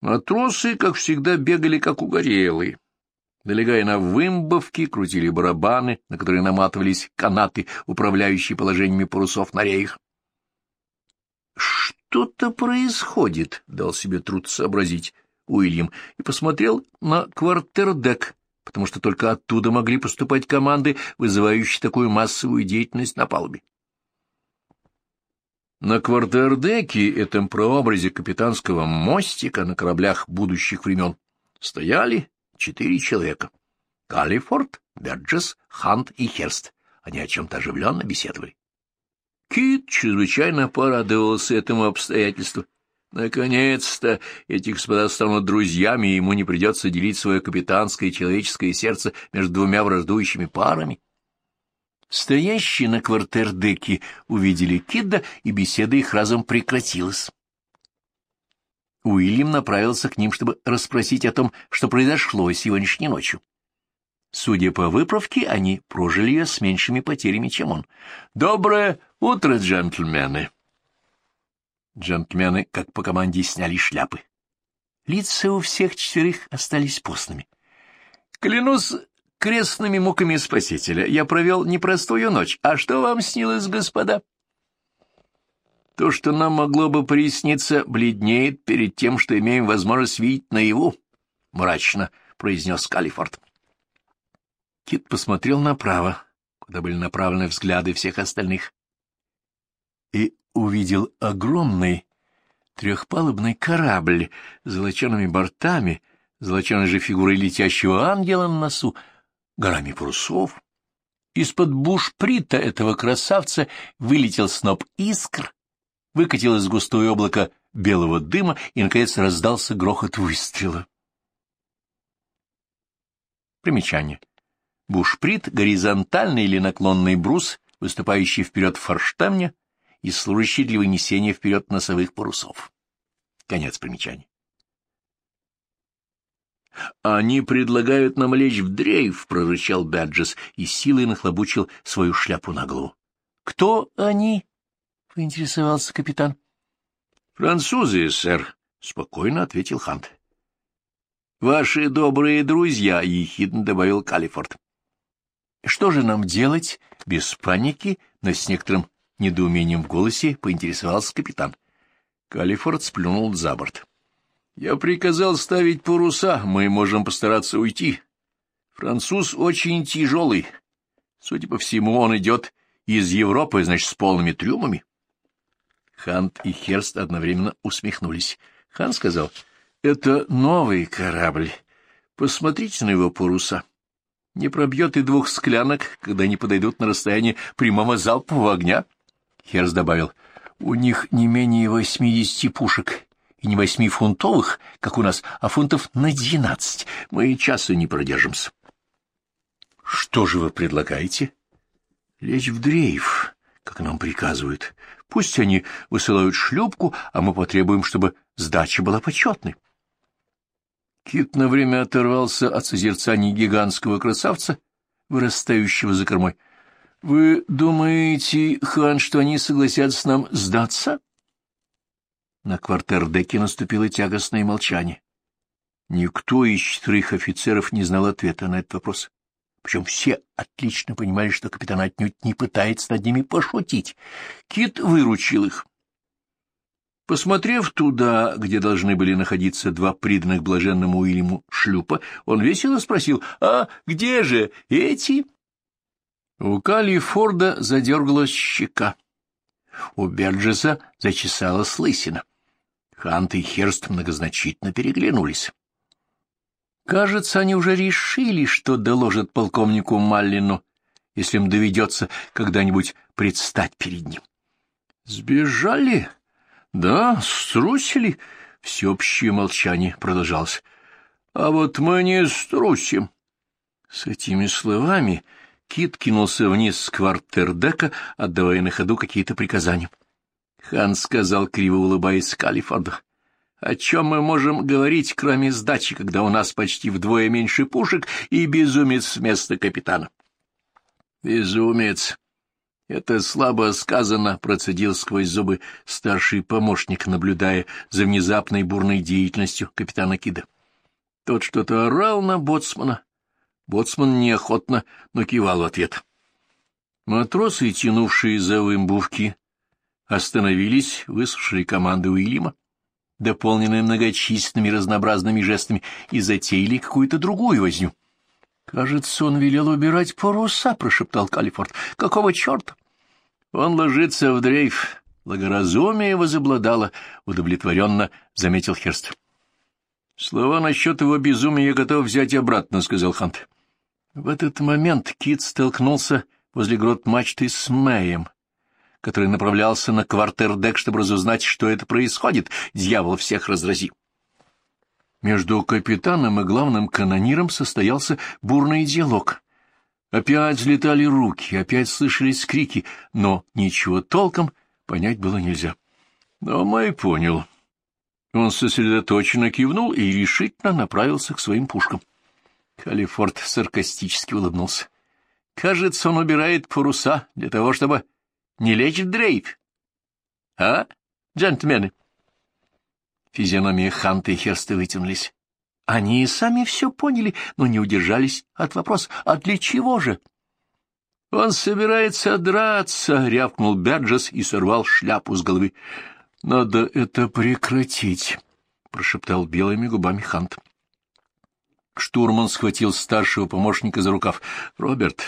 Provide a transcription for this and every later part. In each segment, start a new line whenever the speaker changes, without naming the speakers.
Матросы, как всегда, бегали как угорелые. Налегая на вымбовки, крутили барабаны, на которые наматывались канаты, управляющие положениями парусов на реях. «Что-то происходит», — дал себе труд сообразить Уильям, и посмотрел на квартердек, потому что только оттуда могли поступать команды, вызывающие такую массовую деятельность на палубе. На квартердеке, этом прообразе капитанского мостика на кораблях будущих времен, стояли четыре человека. Каллифорд, Берджес, Хант и Херст. Они о чем-то оживленно беседовали. Кит чрезвычайно порадовался этому обстоятельству. Наконец-то эти господа станут друзьями, и ему не придется делить свое капитанское и человеческое сердце между двумя враждующими парами. Стоящие на квартердеке увидели Кидда, и беседа их разом прекратилась. Уильям направился к ним, чтобы расспросить о том, что произошло сегодняшней ночью. Судя по выправке, они прожили ее с меньшими потерями, чем он. «Доброе утро, джентльмены!» Джентльмены, как по команде, сняли шляпы. Лица у всех четверых остались постными. «Клянусь крестными муками Спасителя. Я провел непростую ночь. А что вам снилось, господа? То, что нам могло бы присниться, бледнеет перед тем, что имеем возможность видеть наяву, — мрачно произнес Калифорд. Кит посмотрел направо, куда были направлены взгляды всех остальных, и увидел огромный трехпалубный корабль с золочеными бортами, золоченой же фигурой летящего ангела на носу, горами парусов. Из-под бушприта этого красавца вылетел сноп искр, выкатилось густое облако белого дыма и, наконец, раздался грохот выстрела. Примечание. Бушприт — горизонтальный или наклонный брус, выступающий вперед в форштамне и служащий для вынесения вперед носовых парусов. Конец примечания. «Они предлагают нам лечь в дрейф», — прорычал Бяджес и силой нахлобучил свою шляпу на голову. «Кто они?» — поинтересовался капитан. «Французы, сэр», — спокойно ответил Хант. «Ваши добрые друзья», — ехидно добавил Калифорд. «Что же нам делать?» — без паники, но с некоторым недоумением в голосе поинтересовался капитан. Калифорд сплюнул за борт. Я приказал ставить паруса, мы можем постараться уйти. Француз очень тяжелый. Судя по всему, он идет из Европы, значит, с полными трюмами. Хант и Херст одновременно усмехнулись. Хан сказал, — это новый корабль. Посмотрите на его паруса. Не пробьет и двух склянок, когда они подойдут на расстояние прямого залпового огня. Херст добавил, — у них не менее восьмидесяти пушек и не восьмифунтовых, как у нас, а фунтов на двенадцать. Мы и часа не продержимся. — Что же вы предлагаете? — Лечь в дрейф, как нам приказывают. Пусть они высылают шлюпку, а мы потребуем, чтобы сдача была почетной. Кит на время оторвался от созерцания гигантского красавца, вырастающего за кормой. — Вы думаете, хан, что они согласятся нам сдаться? — на квартердеке наступило тягостное молчание. Никто из четырех офицеров не знал ответа на этот вопрос. Причем все отлично понимали, что капитан отнюдь не пытается над ними пошутить. Кит выручил их. Посмотрев туда, где должны были находиться два приданных блаженному Уильяму шлюпа, он весело спросил, «А где же эти?» У Калли Форда задергалась щека. У Берджеса зачесалась лысина. Хант и Херст многозначительно переглянулись. Кажется, они уже решили, что доложат полковнику Маллину, если им доведется когда-нибудь предстать перед ним. Сбежали? Да, струсили. Всеобщее молчание продолжалось. А вот мы не струсим. С этими словами Кит кинулся вниз с квартердека, отдавая на ходу какие-то приказания. Хан сказал, криво улыбаясь Калифорду. — О чем мы можем говорить, кроме сдачи, когда у нас почти вдвое меньше пушек и безумец вместо капитана? — Безумец. Это слабо сказано, процедил сквозь зубы старший помощник, наблюдая за внезапной бурной деятельностью капитана Кида. Тот что-то орал на боцмана. Боцман неохотно, но кивал в ответ. Матросы, тянувшие за вымбувки, остановились, выслушали команды Уильяма, дополненные многочисленными разнообразными жестами, и затеяли какую-то другую возню. «Кажется, он велел убирать паруса», — прошептал Калифорд. «Какого черта?» «Он ложится в дрейф. Благоразумие возобладало», — удовлетворенно заметил Херст. «Слова насчет его безумия я готов взять обратно», — сказал Хант. В этот момент Кит столкнулся возле грот мачты с Мэем, который направлялся на квартердек, чтобы разузнать, что это происходит. Дьявол всех разрази. Между капитаном и главным канониром состоялся бурный диалог. Опять взлетали руки, опять слышались крики, но ничего толком понять было нельзя. Но Мэй понял. Он сосредоточенно кивнул и решительно направился к своим пушкам. Калифорд саркастически улыбнулся. Кажется, он убирает паруса для того, чтобы не лечь дрейф. А, джентльмены? Физиономии Ханта и Херста вытянулись. Они и сами все поняли, но не удержались от вопроса, а для чего же? — Он собирается драться, — рявкнул Берджес и сорвал шляпу с головы. — Надо это прекратить, — прошептал белыми губами Хант. Штурман схватил старшего помощника за рукав. — Роберт,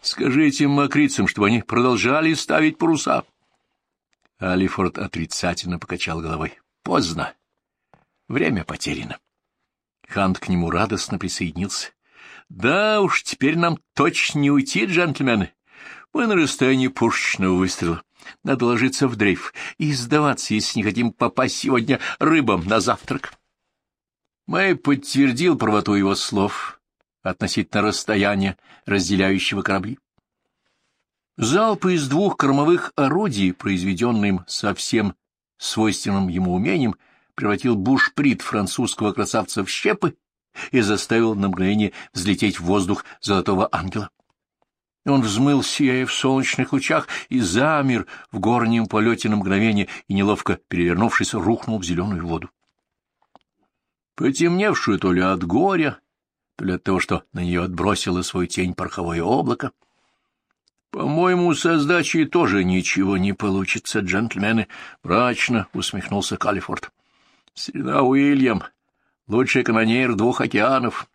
скажи этим мокрицам, чтобы они продолжали ставить паруса. Алифорд отрицательно покачал головой. — Поздно. Время потеряно. Хант к нему радостно присоединился. — Да уж, теперь нам точно не уйти, джентльмены. Мы на расстоянии пушечного выстрела. Надо ложиться в дрейф и сдаваться, если не хотим попасть сегодня рыбам на завтрак. Мэй подтвердил правоту его слов относительно расстояния, разделяющего корабли. Залпы из двух кормовых орудий, произведенные им совсем свойственным ему умением, — превратил бушприт французского красавца в щепы и заставил на мгновение взлететь в воздух золотого ангела. Он взмыл, сияя в солнечных лучах, и замер в горнем полете на мгновение и, неловко перевернувшись, рухнул в зеленую воду. Потемневшую то ли от горя, то ли от того, что на нее отбросило свою тень пороховое облако. «По-моему, со сдачей тоже ничего не получится, джентльмены», — мрачно усмехнулся Калифорд. Среда Уильям, лучший канонейр двух океанов.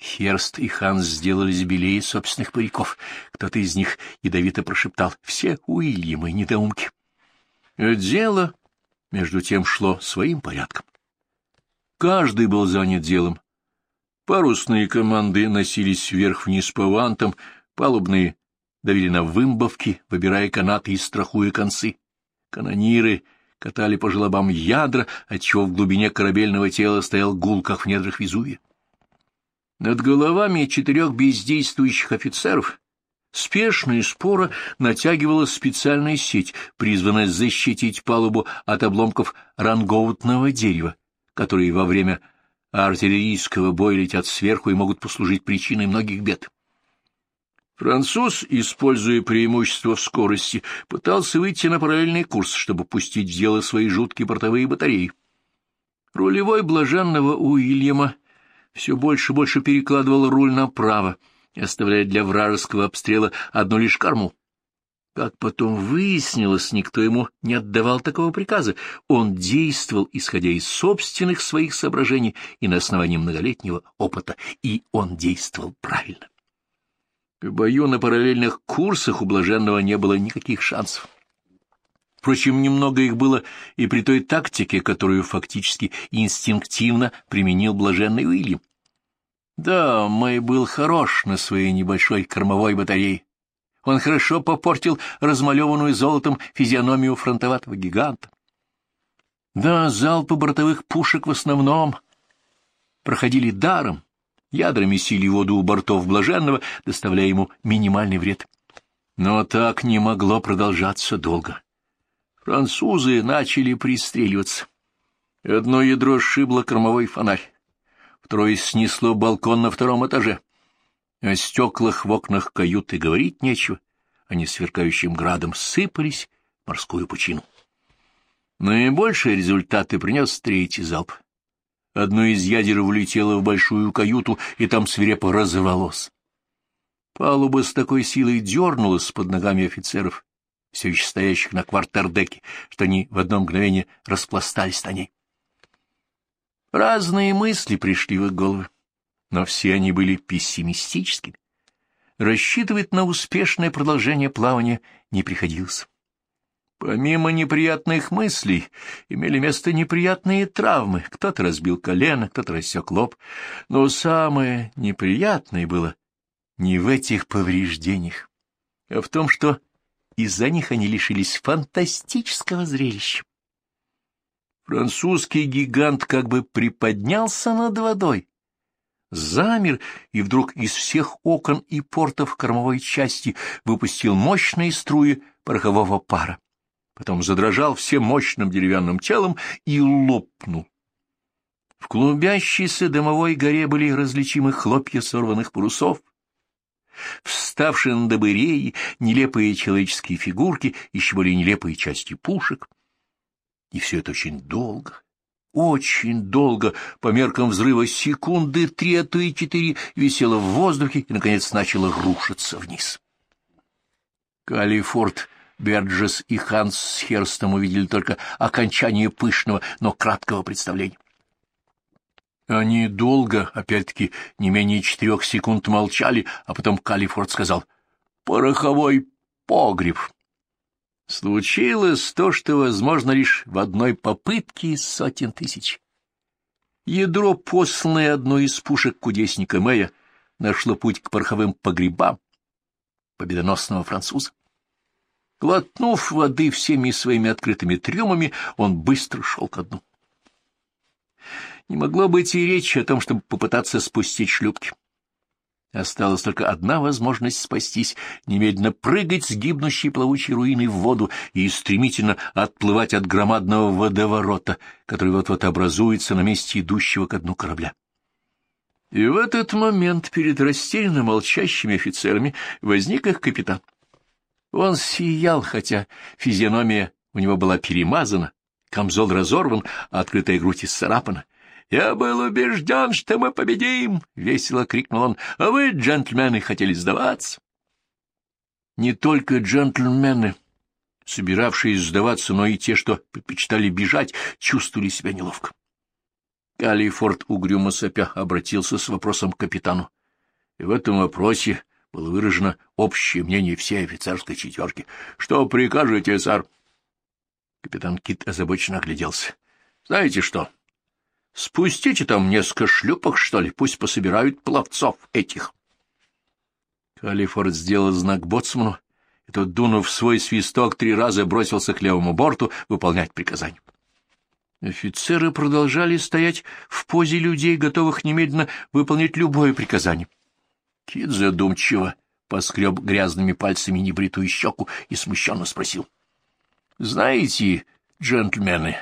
Херст и Ханс сделались белее собственных париков. Кто-то из них ядовито прошептал «Все Уильямы недоумки». Дело, между тем, шло своим порядком. Каждый был занят делом. Парусные команды носились вверх-вниз по вантам, палубные давили на вымбовки, выбирая канаты и страхуя концы. Канониры катали по желобам ядра, отчего в глубине корабельного тела стоял гул, как в недрах Везувия. Над головами четырех бездействующих офицеров спешно и споро натягивалась специальная сеть, призванная защитить палубу от обломков рангоутного дерева, которые во время артиллерийского боя летят сверху и могут послужить причиной многих бед. Француз, используя преимущество в скорости, пытался выйти на параллельный курс, чтобы пустить в дело свои жуткие портовые батареи. Рулевой блаженного Уильяма все больше и больше перекладывал руль направо, оставляя для вражеского обстрела одну лишь корму. Как потом выяснилось, никто ему не отдавал такого приказа. Он действовал, исходя из собственных своих соображений и на основании многолетнего опыта, и он действовал правильно. В бою на параллельных курсах у Блаженного не было никаких шансов. Впрочем, немного их было и при той тактике, которую фактически инстинктивно применил Блаженный Уильям. Да, Мэй был хорош на своей небольшой кормовой батарее. Он хорошо попортил размалеванную золотом физиономию фронтоватого гиганта. Да, залпы бортовых пушек в основном проходили даром, Ядра месили воду у бортов блаженного, доставляя ему минимальный вред. Но так не могло продолжаться долго. Французы начали пристреливаться. Одно ядро сшибло кормовой фонарь, второе снесло балкон на втором этаже. О стеклах в окнах каюты говорить нечего, они сверкающим градом сыпались в морскую пучину. Наибольшие результаты принес третий залп. Одно из ядер влетело в большую каюту, и там свирепо разорвалось. Палуба с такой силой дернулась под ногами офицеров, все еще стоящих на квартердеке, что они в одно мгновение распластались на ней. Разные мысли пришли в их головы, но все они были пессимистическими. Рассчитывать на успешное продолжение плавания не приходилось. Помимо неприятных мыслей, имели место неприятные травмы. Кто-то разбил колено, кто-то рассек лоб. Но самое неприятное было не в этих повреждениях, а в том, что из-за них они лишились фантастического зрелища. Французский гигант как бы приподнялся над водой, замер и вдруг из всех окон и портов кормовой части выпустил мощные струи порохового пара. Потом задрожал всем мощным деревянным телом и лопнул. В клубящейся дымовой горе были различимы хлопья сорванных парусов, вставшие на добыреи, нелепые человеческие фигурки, еще более нелепые части пушек — и все это очень долго, очень долго, по меркам взрыва секунды три, а то и четыре, висело в воздухе и, наконец, начало рушиться вниз. Калифорд, Берджес и Ханс с Херстом увидели только окончание пышного, но краткого представления. Они долго, опять-таки, не менее четырех секунд молчали, а потом Калифорд сказал «Пороховой погреб». Случилось то, что возможно лишь в одной попытке из сотен тысяч. Ядро, посланное одной из пушек кудесника Мэя, нашло путь к пороховым погребам победоносного француза. Глотнув воды всеми своими открытыми трюмами, он быстро шел ко дну. Не могло быть и речи о том, чтобы попытаться спустить шлюпки. Осталась только одна возможность спастись — немедленно прыгать с гибнущей плавучей руиной в воду и стремительно отплывать от громадного водоворота, который вот-вот образуется на месте идущего ко дну корабля. И в этот момент перед растерянно молчащими офицерами возник их капитан. Он сиял, хотя физиономия у него была перемазана, камзол разорван, а открытая грудь исцарапана. «Я был убежден, что мы победим!» — весело крикнул он. «А вы, джентльмены, хотели сдаваться?» Не только джентльмены, собиравшиеся сдаваться, но и те, что предпочитали бежать, чувствовали себя неловко. Калифорд угрюмо сопя обратился с вопросом к капитану. И в этом вопросе было выражено общее мнение всей офицерской четверки. — Что прикажете, сэр? Капитан Кит озабоченно огляделся. — Знаете что? — Спустите там несколько шлюпок, что ли, пусть пособирают пловцов этих. Калифорд сделал знак боцману, и тот, дунув свой свисток, три раза бросился к левому борту выполнять приказание. Офицеры продолжали стоять в позе людей, готовых немедленно выполнить любое приказание. Кит задумчиво поскреб грязными пальцами небритую щеку и смущенно спросил. — Знаете, джентльмены,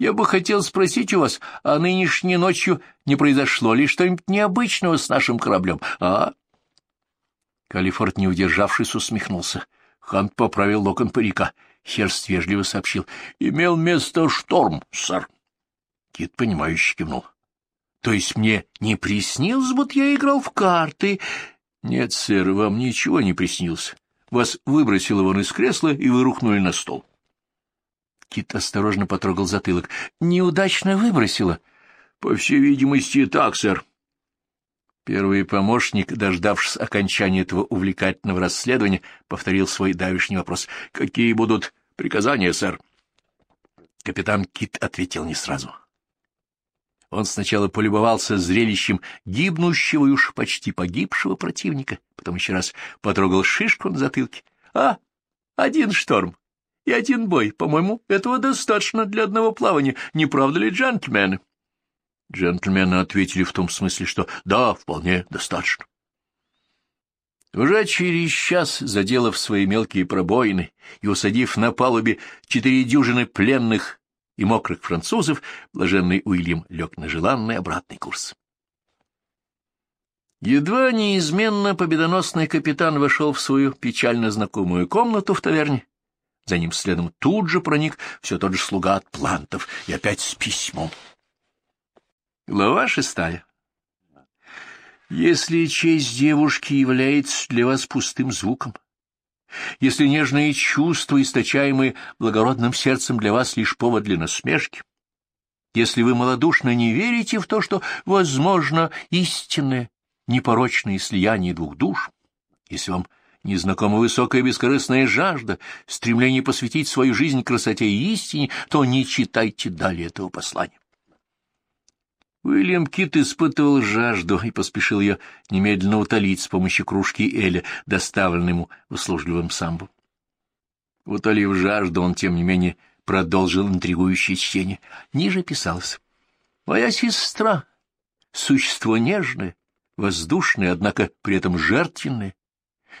я бы хотел спросить у вас, а нынешней ночью не произошло ли что-нибудь необычного с нашим кораблем, а? Калифорд, не удержавшись, усмехнулся. Хант поправил локон парика. Херст вежливо сообщил. — Имел место шторм, сэр. Кит, понимающе кивнул. — То есть мне не приснилось, будто я играл в карты? — Нет, сэр, вам ничего не приснилось. Вас выбросило вон из кресла, и вы рухнули на стол. Кит осторожно потрогал затылок. «Неудачно выбросила». «По всей видимости, так, сэр». Первый помощник, дождавшись окончания этого увлекательного расследования, повторил свой давишний вопрос. «Какие будут приказания, сэр?» Капитан Кит ответил не сразу. Он сначала полюбовался зрелищем гибнущего и уж почти погибшего противника, потом еще раз потрогал шишку на затылке. «А, один шторм и один бой. По-моему, этого достаточно для одного плавания. Не правда ли, джентльмены? Джентльмены ответили в том смысле, что да, вполне достаточно. Уже через час, заделав свои мелкие пробоины и усадив на палубе четыре дюжины пленных и мокрых французов, блаженный Уильям лег на желанный обратный курс. Едва неизменно победоносный капитан вошел в свою печально знакомую комнату в таверне. За ним следом тут же проник все тот же слуга от плантов, и опять с письмом. Глава шестая. Если честь девушки является для вас пустым звуком, если нежные чувства, источаемые благородным сердцем, для вас лишь повод для насмешки, если вы малодушно не верите в то, что возможно истинное, непорочное слияние двух душ, если вам незнакома высокая бескорыстная жажда, стремление посвятить свою жизнь красоте и истине, то не читайте далее этого послания. Уильям Кит испытывал жажду и поспешил ее немедленно утолить с помощью кружки Эля, доставленной ему услужливым самбу. Утолив жажду, он, тем не менее, продолжил интригующее чтение. Ниже писалось. «Моя сестра — существо нежное, воздушное, однако при этом жертвенное,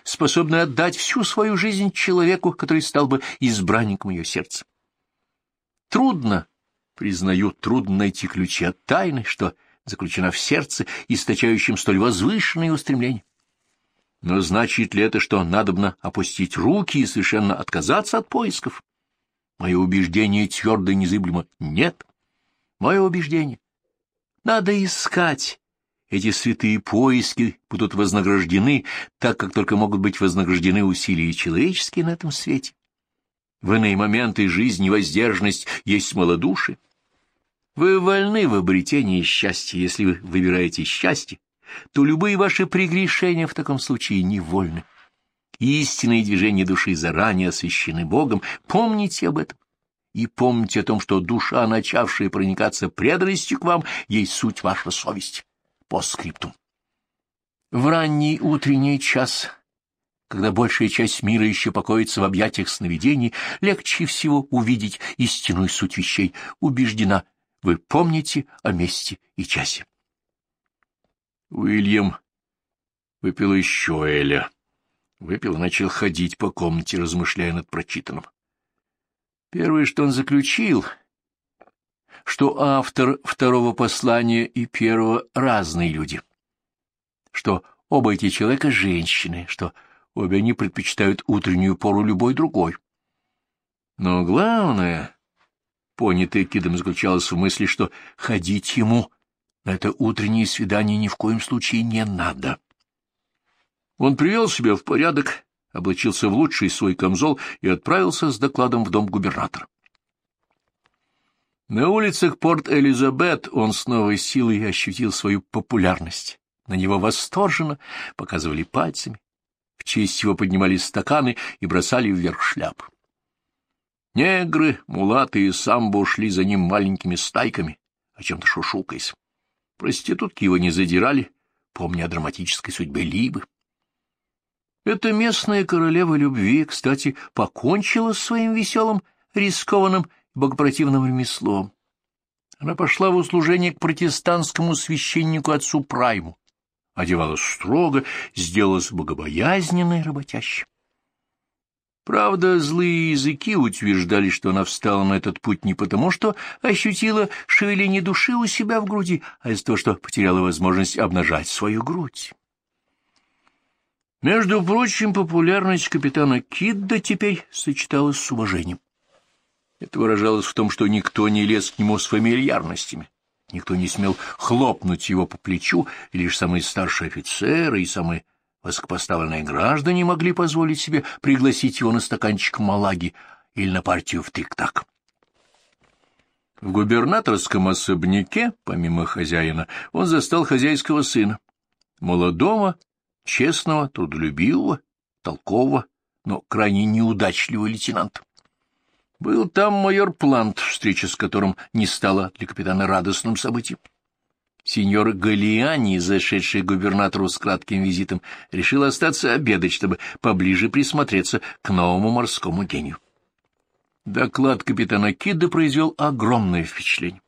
способное отдать всю свою жизнь человеку, который стал бы избранником ее сердца. Трудно Признаю, трудно найти ключи от тайны, что заключена в сердце, источающем столь возвышенные устремления. Но значит ли это, что надобно опустить руки и совершенно отказаться от поисков? Мое убеждение твердо и незыблемо — нет. Мое убеждение — надо искать. Эти святые поиски будут вознаграждены, так как только могут быть вознаграждены усилия человеческие на этом свете. В иные моменты жизни воздержанность есть малодушие. Вы вольны в обретении счастья. Если вы выбираете счастье, то любые ваши прегрешения в таком случае невольны. Истинные движения души заранее освящены Богом. Помните об этом. И помните о том, что душа, начавшая проникаться преданностью к вам, есть суть ваша совесть. По. В ранний утренний час, когда большая часть мира еще покоится в объятиях сновидений, легче всего увидеть истинную суть вещей, убеждена — вы помните о месте и часе. Уильям выпил еще Эля. Выпил и начал ходить по комнате, размышляя над прочитанным. Первое, что он заключил, что автор второго послания и первого разные люди, что оба эти человека — женщины, что обе они предпочитают утреннюю пору любой другой. Но главное, понятое Кидом заключалось в мысли, что ходить ему на это утреннее свидание ни в коем случае не надо. Он привел себя в порядок, облачился в лучший свой камзол и отправился с докладом в дом губернатора. На улицах Порт-Элизабет он с новой силой ощутил свою популярность. На него восторженно показывали пальцами, в честь его поднимали стаканы и бросали вверх шляп. Негры, мулаты и самбо шли за ним маленькими стайками, о чем-то шушукаясь. Проститутки его не задирали, помня о драматической судьбе Либы. Эта местная королева любви, кстати, покончила с своим веселым, рискованным богопротивным ремеслом. Она пошла в услужение к протестантскому священнику отцу Прайму, одевалась строго, сделалась богобоязненной работящей. Правда, злые языки утверждали, что она встала на этот путь не потому, что ощутила шевеление души у себя в груди, а из-за того, что потеряла возможность обнажать свою грудь. Между прочим, популярность капитана Кидда теперь сочеталась с уважением. Это выражалось в том, что никто не лез к нему с фамильярностями, никто не смел хлопнуть его по плечу, и лишь самые старшие офицеры и самые Высокопоставленные граждане могли позволить себе пригласить его на стаканчик малаги или на партию в тик-так. В губернаторском особняке, помимо хозяина, он застал хозяйского сына, молодого, честного, трудолюбивого, толкового, но крайне неудачливого лейтенанта. Был там майор Плант, встреча с которым не стала для капитана радостным событием. Сеньор Галиани, зашедший губернатору с кратким визитом, решил остаться обедать, чтобы поближе присмотреться к новому морскому гению. Доклад капитана Кидда произвел огромное впечатление.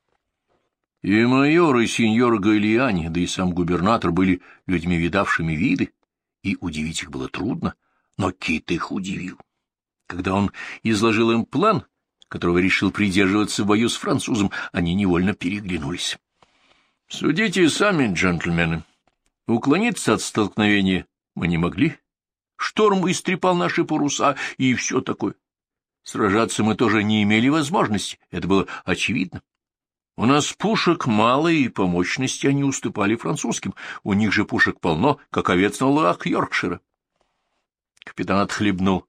И майор, и сеньор Галиани, да и сам губернатор были людьми, видавшими виды, и удивить их было трудно, но Кит их удивил. Когда он изложил им план, которого решил придерживаться в бою с французом, они невольно переглянулись. Судите сами, джентльмены. Уклониться от столкновения мы не могли. Шторм истрепал наши паруса и все такое. Сражаться мы тоже не имели возможности, это было очевидно. У нас пушек мало, и по мощности они уступали французским. У них же пушек полно, как овец на лугах Йоркшира. Капитан отхлебнул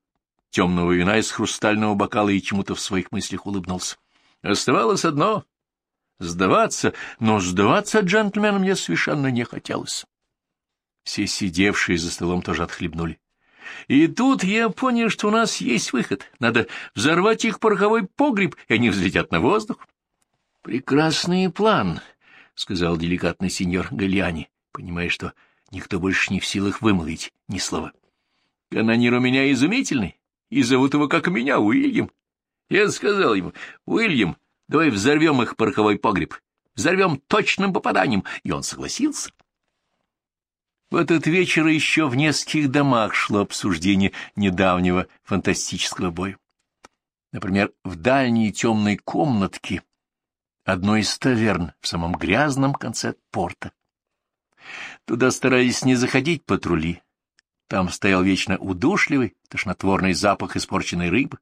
темного вина из хрустального бокала и чему-то в своих мыслях улыбнулся. Оставалось одно — сдаваться, но сдаваться джентльменам мне совершенно не хотелось. Все сидевшие за столом тоже отхлебнули. И тут я понял, что у нас есть выход. Надо взорвать их пороховой погреб, и они взлетят на воздух. — Прекрасный план, — сказал деликатный сеньор Галиани, понимая, что никто больше не в силах вымолвить ни слова. — Канонир у меня изумительный, и зовут его, как меня, Уильям. Я сказал ему, Уильям, давай взорвем их пороховой погреб, взорвем точным попаданием, и он согласился. В этот вечер еще в нескольких домах шло обсуждение недавнего фантастического боя. Например, в дальней темной комнатке одной из таверн в самом грязном конце порта. Туда старались не заходить патрули. Там стоял вечно удушливый, тошнотворный запах испорченной рыбы.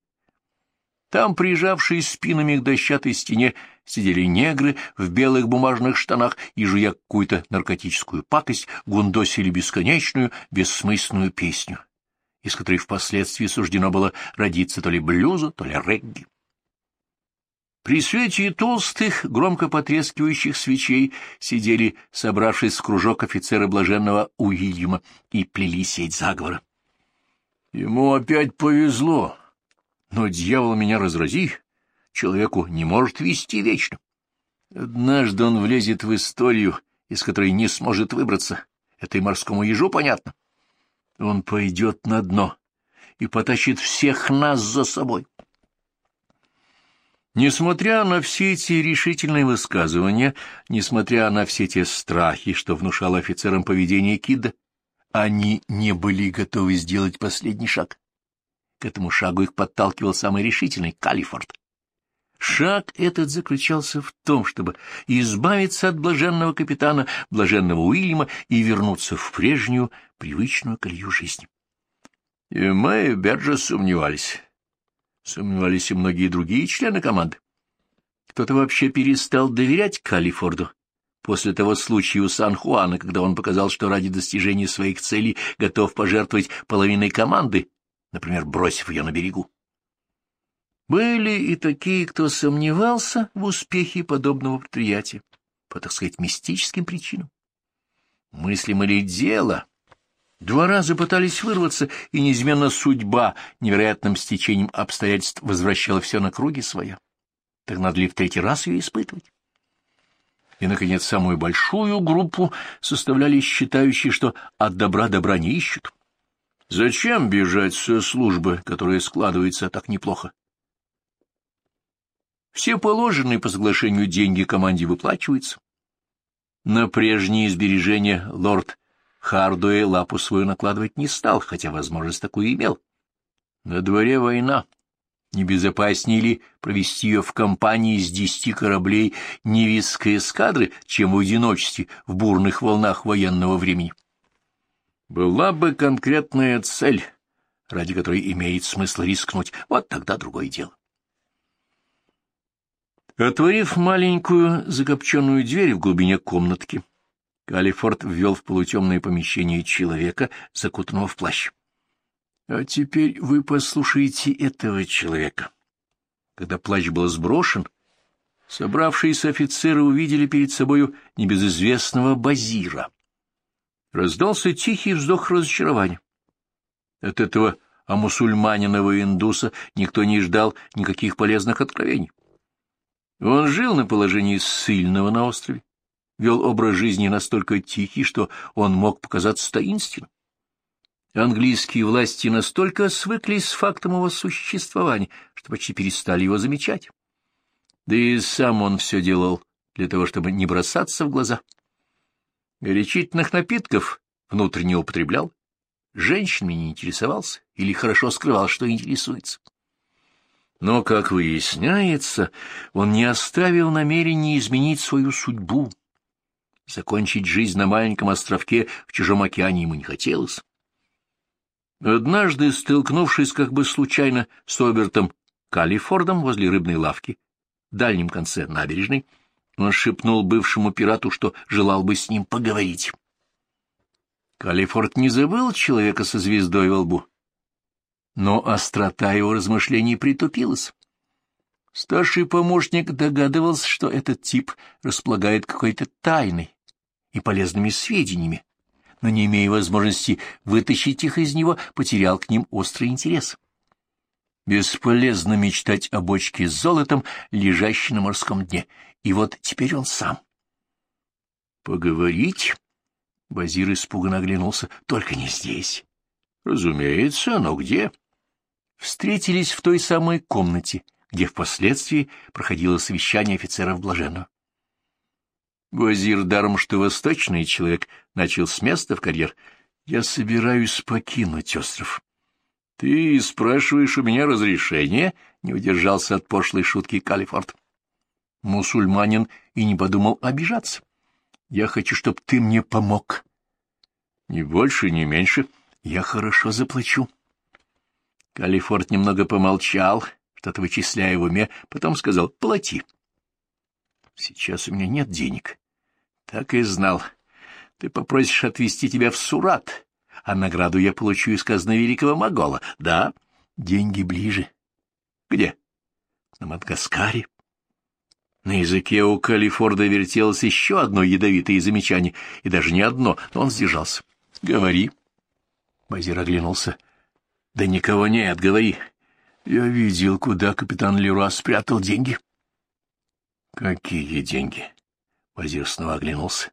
Там, прижавшись спинами к дощатой стене, сидели негры в белых бумажных штанах и, жуя какую-то наркотическую пакость, гундосили бесконечную, бессмысленную песню, из которой впоследствии суждено было родиться то ли блюзу, то ли регги. При свете толстых, громко потрескивающих свечей сидели, собравшись в кружок офицера блаженного Уильяма, и плели сеть заговора. Ему опять повезло, но дьявол меня разрази, человеку не может вести вечно. Однажды он влезет в историю, из которой не сможет выбраться. Это и морскому ежу понятно. Он пойдет на дно и потащит всех нас за собой. Несмотря на все эти решительные высказывания, несмотря на все те страхи, что внушало офицерам поведение Кида, они не были готовы сделать последний шаг. К этому шагу их подталкивал самый решительный Калифорд. Шаг этот заключался в том, чтобы избавиться от блаженного капитана, блаженного Уильяма и вернуться в прежнюю, привычную колею жизни. И мы и Берджес сомневались. Сомневались и многие другие члены команды. Кто-то вообще перестал доверять Калифорду после того случая у Сан-Хуана, когда он показал, что ради достижения своих целей готов пожертвовать половиной команды, например, бросив ее на берегу. Были и такие, кто сомневался в успехе подобного предприятия по, так сказать, мистическим причинам. Мыслимо ли дело? Два раза пытались вырваться, и неизменно судьба невероятным стечением обстоятельств возвращала все на круги своя. Так надо ли в третий раз ее испытывать? И, наконец, самую большую группу составляли считающие, что от добра добра не ищут. Зачем бежать со службы, которая складывается так неплохо? Все положенные по соглашению деньги команде выплачиваются. На прежние сбережения лорд Хардуэй лапу свою накладывать не стал, хотя возможность такую имел. На дворе война. Небезопаснее ли провести ее в компании из десяти кораблей невистской эскадры, чем в одиночестве в бурных волнах военного времени? Была бы конкретная цель, ради которой имеет смысл рискнуть, вот тогда другое дело. Отворив маленькую закопченную дверь в глубине комнатки, Калифорд ввел в полутемное помещение человека, закутанного в плащ. — А теперь вы послушайте этого человека. Когда плащ был сброшен, собравшиеся офицеры увидели перед собою небезызвестного Базира — Раздался тихий вздох разочарования. От этого а мусульманиного индуса никто не ждал никаких полезных откровений. Он жил на положении ссыльного на острове, вел образ жизни настолько тихий, что он мог показаться таинственным. Английские власти настолько свыклись с фактом его существования, что почти перестали его замечать. Да и сам он все делал для того, чтобы не бросаться в глаза. Горячительных напитков внутренне употреблял, женщинами не интересовался или хорошо скрывал, что интересуется. Но, как выясняется, он не оставил намерения изменить свою судьбу. Закончить жизнь на маленьком островке в чужом океане ему не хотелось. Однажды, столкнувшись как бы случайно с Обертом Калифордом возле рыбной лавки, в дальнем конце набережной, он шепнул бывшему пирату, что желал бы с ним поговорить. Калифорд не забыл человека со звездой во лбу, но острота его размышлений притупилась. Старший помощник догадывался, что этот тип располагает какой-то тайной и полезными сведениями, но, не имея возможности вытащить их из него, потерял к ним острый интерес. Бесполезно мечтать о бочке с золотом, лежащей на морском дне, и вот теперь он сам. «Поговорить?» — Базир испуганно оглянулся. «Только не здесь». «Разумеется, но где?» Встретились в той самой комнате, где впоследствии проходило совещание офицеров Блаженного. Вазир, даром что восточный человек, начал с места в карьер. «Я собираюсь покинуть остров». «Ты спрашиваешь у меня разрешение?» — не удержался от пошлой шутки Калифорд. Мусульманин и не подумал обижаться. «Я хочу, чтобы ты мне помог». «Ни больше, ни меньше. Я хорошо заплачу». Калифорд немного помолчал, что-то вычисляя в уме, потом сказал «плати». «Сейчас у меня нет денег». «Так и знал. Ты попросишь отвезти тебя в Сурат, а награду я получу из казны великого Могола. Да, деньги ближе». «Где?» «На Мадагаскаре». На языке у Калифорда вертелось еще одно ядовитое замечание, и даже не одно, но он сдержался. «Говори». Базир оглянулся. «Да никого нет, говори. Я видел, куда капитан Леруа спрятал деньги». «Какие деньги?» Базир снова оглянулся.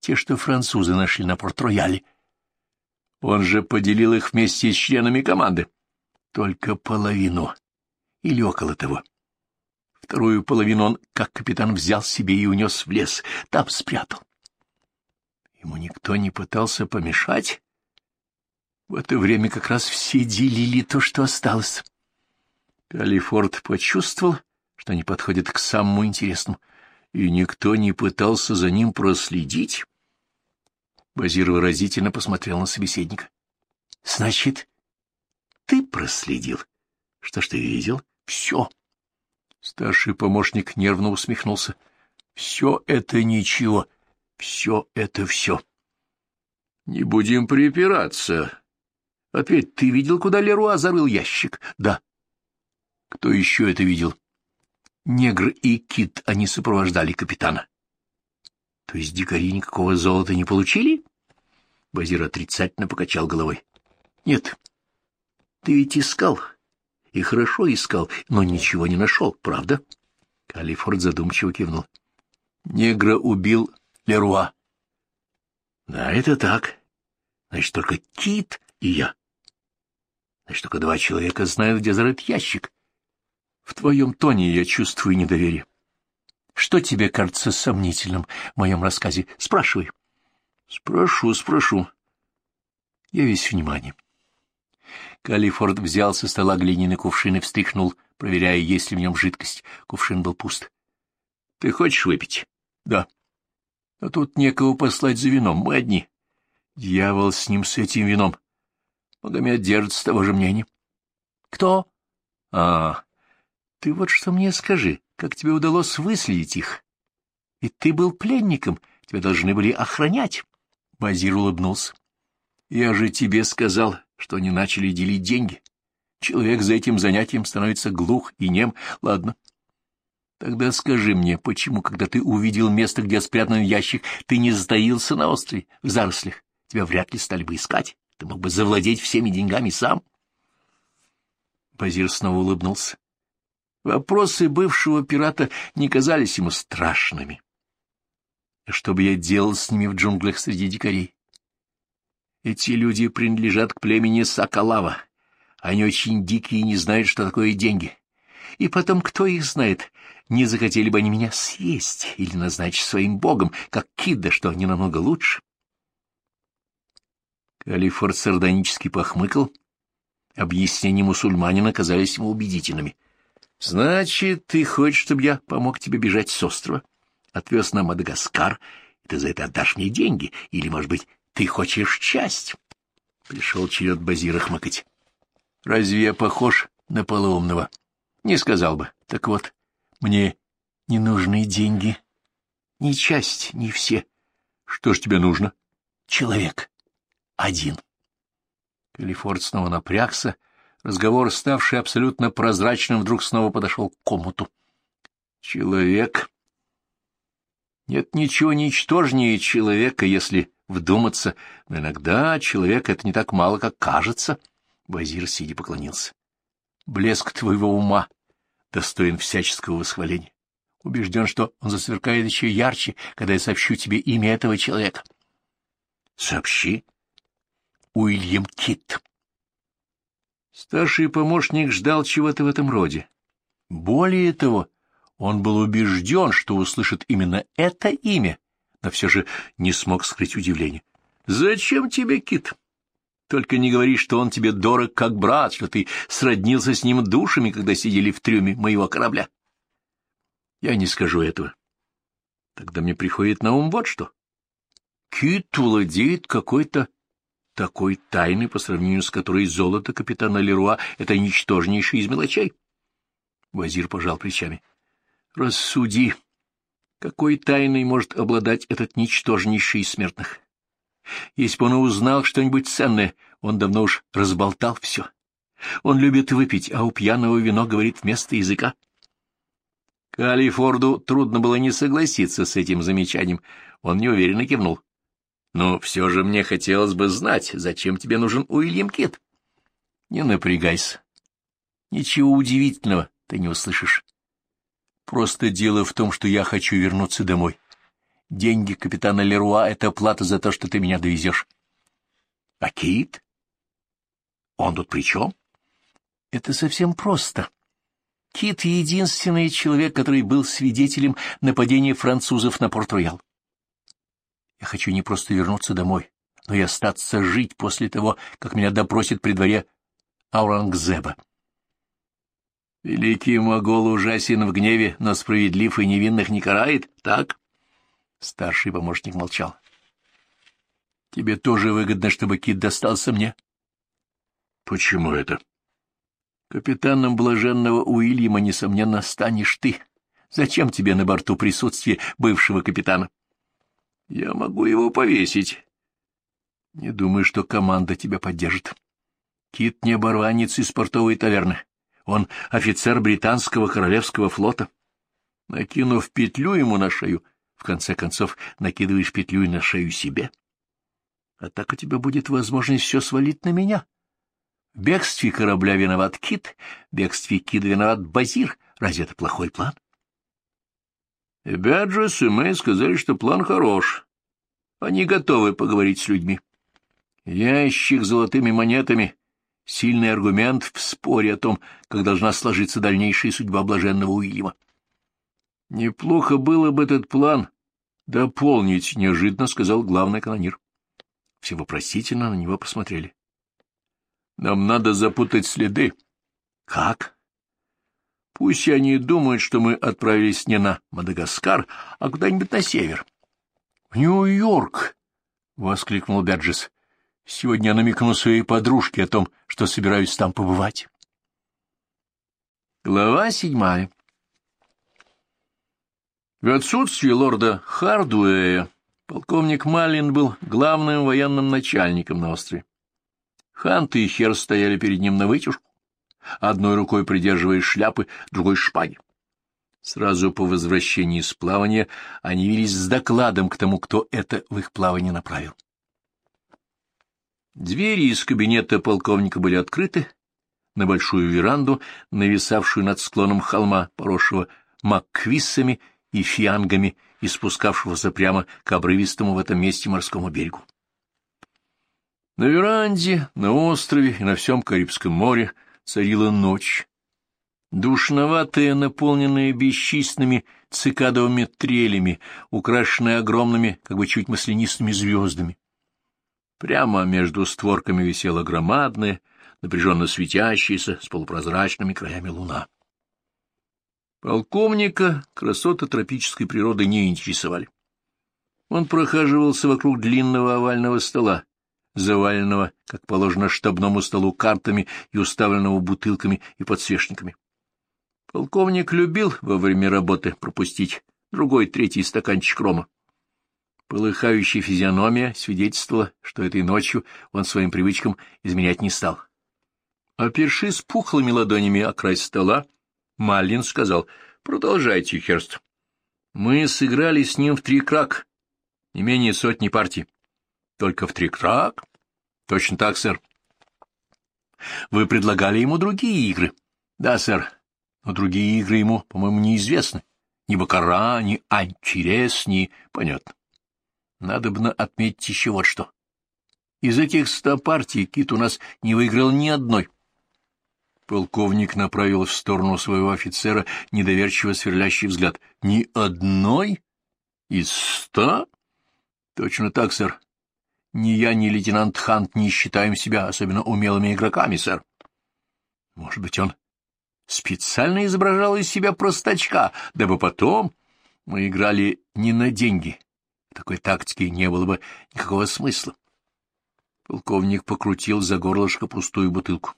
«Те, что французы нашли на порт-рояле. Он же поделил их вместе с членами команды. Только половину. Или около того. Вторую половину он, как капитан, взял себе и унес в лес. Там спрятал. Ему никто не пытался помешать. В это время как раз все делили то, что осталось. Калифорд почувствовал, что они подходят к самому интересному, и никто не пытался за ним проследить. Базир выразительно посмотрел на собеседника. — Значит, ты проследил? Что ж ты видел? Все. Старший помощник нервно усмехнулся. — Все это ничего. Все это все. — Не будем припираться, Ответь, ты видел, куда Леруа зарыл ящик? Да. Кто еще это видел? Негр и Кит, они сопровождали капитана. То есть дикари никакого золота не получили? Базир отрицательно покачал головой. Нет. Ты ведь искал. И хорошо искал, но ничего не нашел, правда? Калифорд задумчиво кивнул. Негра убил Леруа. Да, это так. Значит, только Кит и я. Значит, только два человека знают, где зарыт ящик. В твоем тоне я чувствую недоверие. Что тебе кажется сомнительным в моем рассказе? Спрашивай. Спрошу, спрошу. Я весь внимание. Калифорд взял со стола глиняный кувшин и встряхнул, проверяя, есть ли в нем жидкость. Кувшин был пуст. — Ты хочешь выпить? — Да. — А тут некого послать за вином, мы одни. Дьявол с ним, с этим вином. Магомед держится того же мнения. — Кто? — А, ты вот что мне скажи, как тебе удалось выследить их? Ведь ты был пленником, тебя должны были охранять. Базир улыбнулся. — Я же тебе сказал, что они начали делить деньги. Человек за этим занятием становится глух и нем. Ладно. Тогда скажи мне, почему, когда ты увидел место, где спрятан ящик, ты не затаился на острове, в зарослях? Тебя вряд ли стали бы искать. Ты мог бы завладеть всеми деньгами сам. Базир снова улыбнулся. Вопросы бывшего пирата не казались ему страшными. Что бы я делал с ними в джунглях среди дикарей? Эти люди принадлежат к племени Сакалава. Они очень дикие и не знают, что такое деньги. И потом, кто их знает, не захотели бы они меня съесть или назначить своим богом, как Кида, что не намного лучше. Калифорд сардонически похмыкал. Объяснения мусульманина казались ему убедительными. — Значит, ты хочешь, чтобы я помог тебе бежать с острова, отвез на Мадагаскар Ты за это отдашь мне деньги, или, может быть, ты хочешь часть? Пришел черед Базира хмыкать. Разве я похож на полоумного? Не сказал бы. Так вот, мне не нужны деньги. Ни часть, ни все. Что ж тебе нужно? Человек. Один. Калифорд снова напрягся. Разговор, ставший абсолютно прозрачным, вдруг снова подошел к комнату. Человек. Нет ничего ничтожнее человека, если вдуматься, но иногда человек — это не так мало, как кажется. Базир сидя поклонился. Блеск твоего ума достоин всяческого восхваления. Убежден, что он засверкает еще ярче, когда я сообщу тебе имя этого человека. Сообщи. Уильям Кит. Старший помощник ждал чего-то в этом роде. Более того, он был убежден, что услышит именно это имя, но все же не смог скрыть удивление. «Зачем тебе Кит? Только не говори, что он тебе дорог как брат, что ты сроднился с ним душами, когда сидели в трюме моего корабля». «Я не скажу этого. Тогда мне приходит на ум вот что. Кит владеет какой-то такой тайной, по сравнению с которой золото капитана Леруа — это ничтожнейший из мелочей. Вазир пожал плечами. — Рассуди, какой тайной может обладать этот ничтожнейший из смертных? Если бы он узнал что-нибудь ценное, он давно уж разболтал все. Он любит выпить, а у пьяного вино говорит вместо языка. Калифорду трудно было не согласиться с этим замечанием. Он неуверенно кивнул. Но все же мне хотелось бы знать, зачем тебе нужен Уильям Кит. Не напрягайся. Ничего удивительного ты не услышишь. Просто дело в том, что я хочу вернуться домой. Деньги капитана Леруа — это плата за то, что ты меня довезешь. А Кит? Он тут при чем? Это совсем просто. Кит — единственный человек, который был свидетелем нападения французов на Порт-Роял. Я хочу не просто вернуться домой, но и остаться жить после того, как меня допросит при дворе Аурангзеба. Великий могол ужасен в гневе, но справедлив и невинных не карает, так? Старший помощник молчал. Тебе тоже выгодно, чтобы Кит достался мне? Почему это? Капитаном блаженного Уильяма, несомненно, станешь ты. Зачем тебе на борту присутствие бывшего капитана? Я могу его повесить. Не думаю, что команда тебя поддержит. Кит не оборванец из портовой таверны. Он офицер британского королевского флота. Накинув петлю ему на шею, в конце концов накидываешь петлю и на шею себе. А так у тебя будет возможность все свалить на меня. В бегстве корабля виноват Кит, в бегстве Кида виноват Базир. Разве это плохой план? Бяджес и Мэй сказали, что план хорош. Они готовы поговорить с людьми. Ящик с золотыми монетами — сильный аргумент в споре о том, как должна сложиться дальнейшая судьба блаженного Уильяма. Неплохо было бы этот план дополнить, — неожиданно сказал главный канонир. Все вопросительно на него посмотрели. — Нам надо запутать следы. — Как? Пусть они думают, что мы отправились не на Мадагаскар, а куда-нибудь на север. — В Нью-Йорк! — воскликнул Берджес. — Сегодня я намекну своей подружке о том, что собираюсь там побывать. Глава седьмая В отсутствие лорда Хардуэя полковник Маллин был главным военным начальником на острове. Хант и Хер стояли перед ним на вытяжку, одной рукой придерживая шляпы, другой — шпаги. Сразу по возвращении из плавания они явились с докладом к тому, кто это в их плавание направил. Двери из кабинета полковника были открыты на большую веранду, нависавшую над склоном холма, поросшего макквиссами и фиангами и спускавшегося прямо к обрывистому в этом месте морскому берегу. На веранде, на острове и на всем Карибском море царила ночь. Душноватая, наполненная бесчисленными цикадовыми трелями, украшенная огромными, как бы чуть маслянистыми звездами. Прямо между створками висела громадная, напряженно светящаяся, с полупрозрачными краями луна. Полковника красоты тропической природы не интересовали. Он прохаживался вокруг длинного овального стола, заваленного, как положено, штабному столу картами и уставленного бутылками и подсвечниками. Полковник любил во время работы пропустить другой третий стаканчик рома. Полыхающая физиономия свидетельствовала, что этой ночью он своим привычкам изменять не стал. Опершись пухлыми ладонями о край стола, Маллин сказал, «Продолжайте, Херст. Мы сыграли с ним в три крак, не менее сотни партий. Только в три крак? Точно так, сэр. Вы предлагали ему другие игры? Да, сэр, но другие игры ему, по-моему, неизвестны. Ни Бакара, ни Анчерес, ни... Понятно. Надо бы отметить еще вот что. Из этих ста партий Кит у нас не выиграл ни одной. Полковник направил в сторону своего офицера недоверчиво сверлящий взгляд. — Ни одной? Из ста? — Точно так, сэр. Ни я, ни лейтенант Хант не считаем себя особенно умелыми игроками, сэр. Может быть, он специально изображал из себя простачка, дабы потом мы играли не на деньги. Такой тактике не было бы никакого смысла. Полковник покрутил за горлышко пустую бутылку.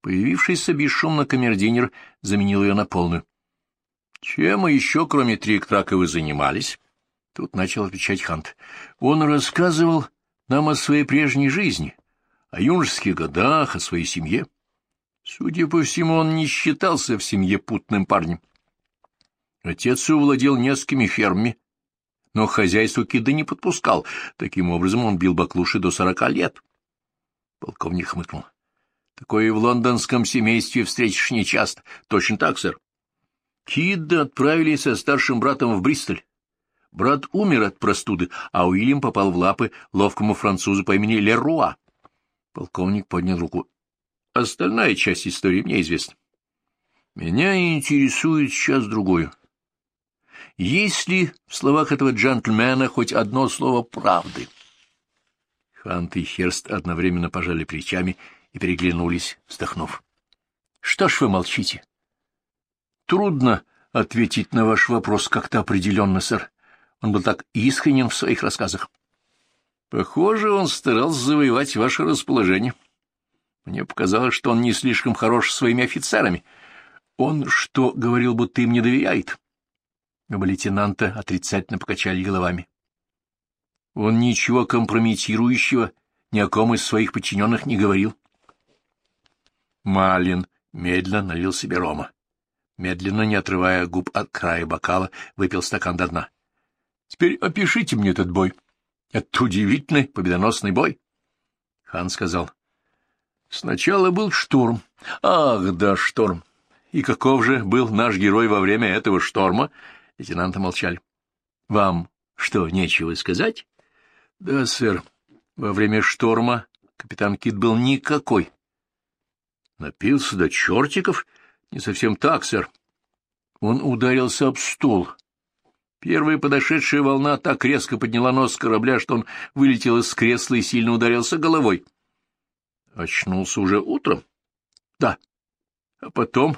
Появившийся бесшумно камердинер заменил ее на полную. — Чем мы еще, кроме трик-трака, вы занимались? Тут начал отвечать Хант. Он рассказывал нам о своей прежней жизни, о юношеских годах, о своей семье. Судя по всему, он не считался в семье путным парнем. Отец увладел несколькими фермами, но хозяйство Кида не подпускал. Таким образом, он бил баклуши до сорока лет. Полковник хмыкнул. Такое в лондонском семействе встретишь нечасто. Точно так, сэр. Кидда отправили со старшим братом в Бристоль. Брат умер от простуды, а Уильям попал в лапы ловкому французу по имени Леруа. Полковник поднял руку. Остальная часть истории мне известна. Меня интересует сейчас другое. Есть ли в словах этого джентльмена хоть одно слово правды? Хант и Херст одновременно пожали плечами и переглянулись, вздохнув. — Что ж вы молчите? — Трудно ответить на ваш вопрос как-то определенно, сэр. Он был так искренен в своих рассказах. — Похоже, он старался завоевать ваше расположение. Мне показалось, что он не слишком хорош своими офицерами. Он что, говорил, будто им не доверяет? Оба лейтенанта отрицательно покачали головами. Он ничего компрометирующего ни о ком из своих подчиненных не говорил. Малин медленно налил себе рома. Медленно, не отрывая губ от края бокала, выпил стакан до дна. — Теперь опишите мне этот бой. Это удивительный победоносный бой. Хан сказал. — Сначала был шторм. Ах, да, шторм. И каков же был наш герой во время этого шторма? Лейтенанты молчали. — Вам что, нечего сказать? — Да, сэр. Во время шторма капитан Кит был никакой. Напился до чертиков? Не совсем так, сэр. Он ударился об стол. Первая подошедшая волна так резко подняла нос корабля, что он вылетел из кресла и сильно ударился головой. Очнулся уже утром? Да. А потом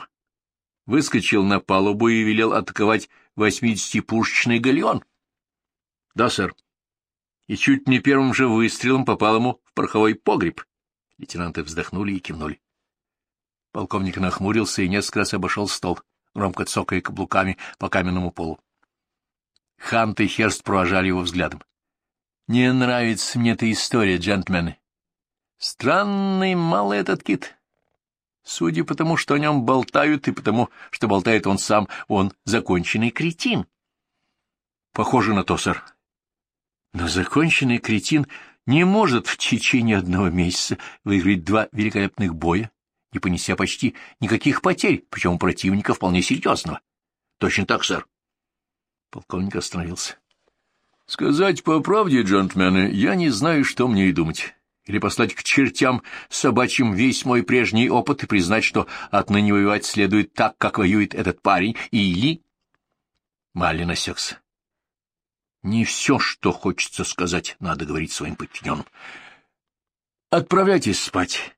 выскочил на палубу и велел атаковать восьмидесятипушечный галеон. Да, сэр. И чуть не первым же выстрелом попал ему в пороховой погреб. Лейтенанты вздохнули и кивнули. Полковник нахмурился и несколько раз обошел стол, громко цокая каблуками по каменному полу. Хант и Херст провожали его взглядом. — Не нравится мне эта история, джентльмены. Странный малый этот кит. Судя по тому, что о нем болтают, и потому, что болтает он сам, он законченный кретин. — Похоже на то, сэр. Но законченный кретин не может в течение одного месяца выиграть два великолепных боя не понеся почти никаких потерь, причем противника вполне серьезного. — Точно так, сэр. Полковник остановился. — Сказать по правде, джентльмены, я не знаю, что мне и думать. Или послать к чертям собачьим весь мой прежний опыт и признать, что отныне воевать следует так, как воюет этот парень, или... Малин осекся. Не все, что хочется сказать, надо говорить своим подчиненным. Отправляйтесь спать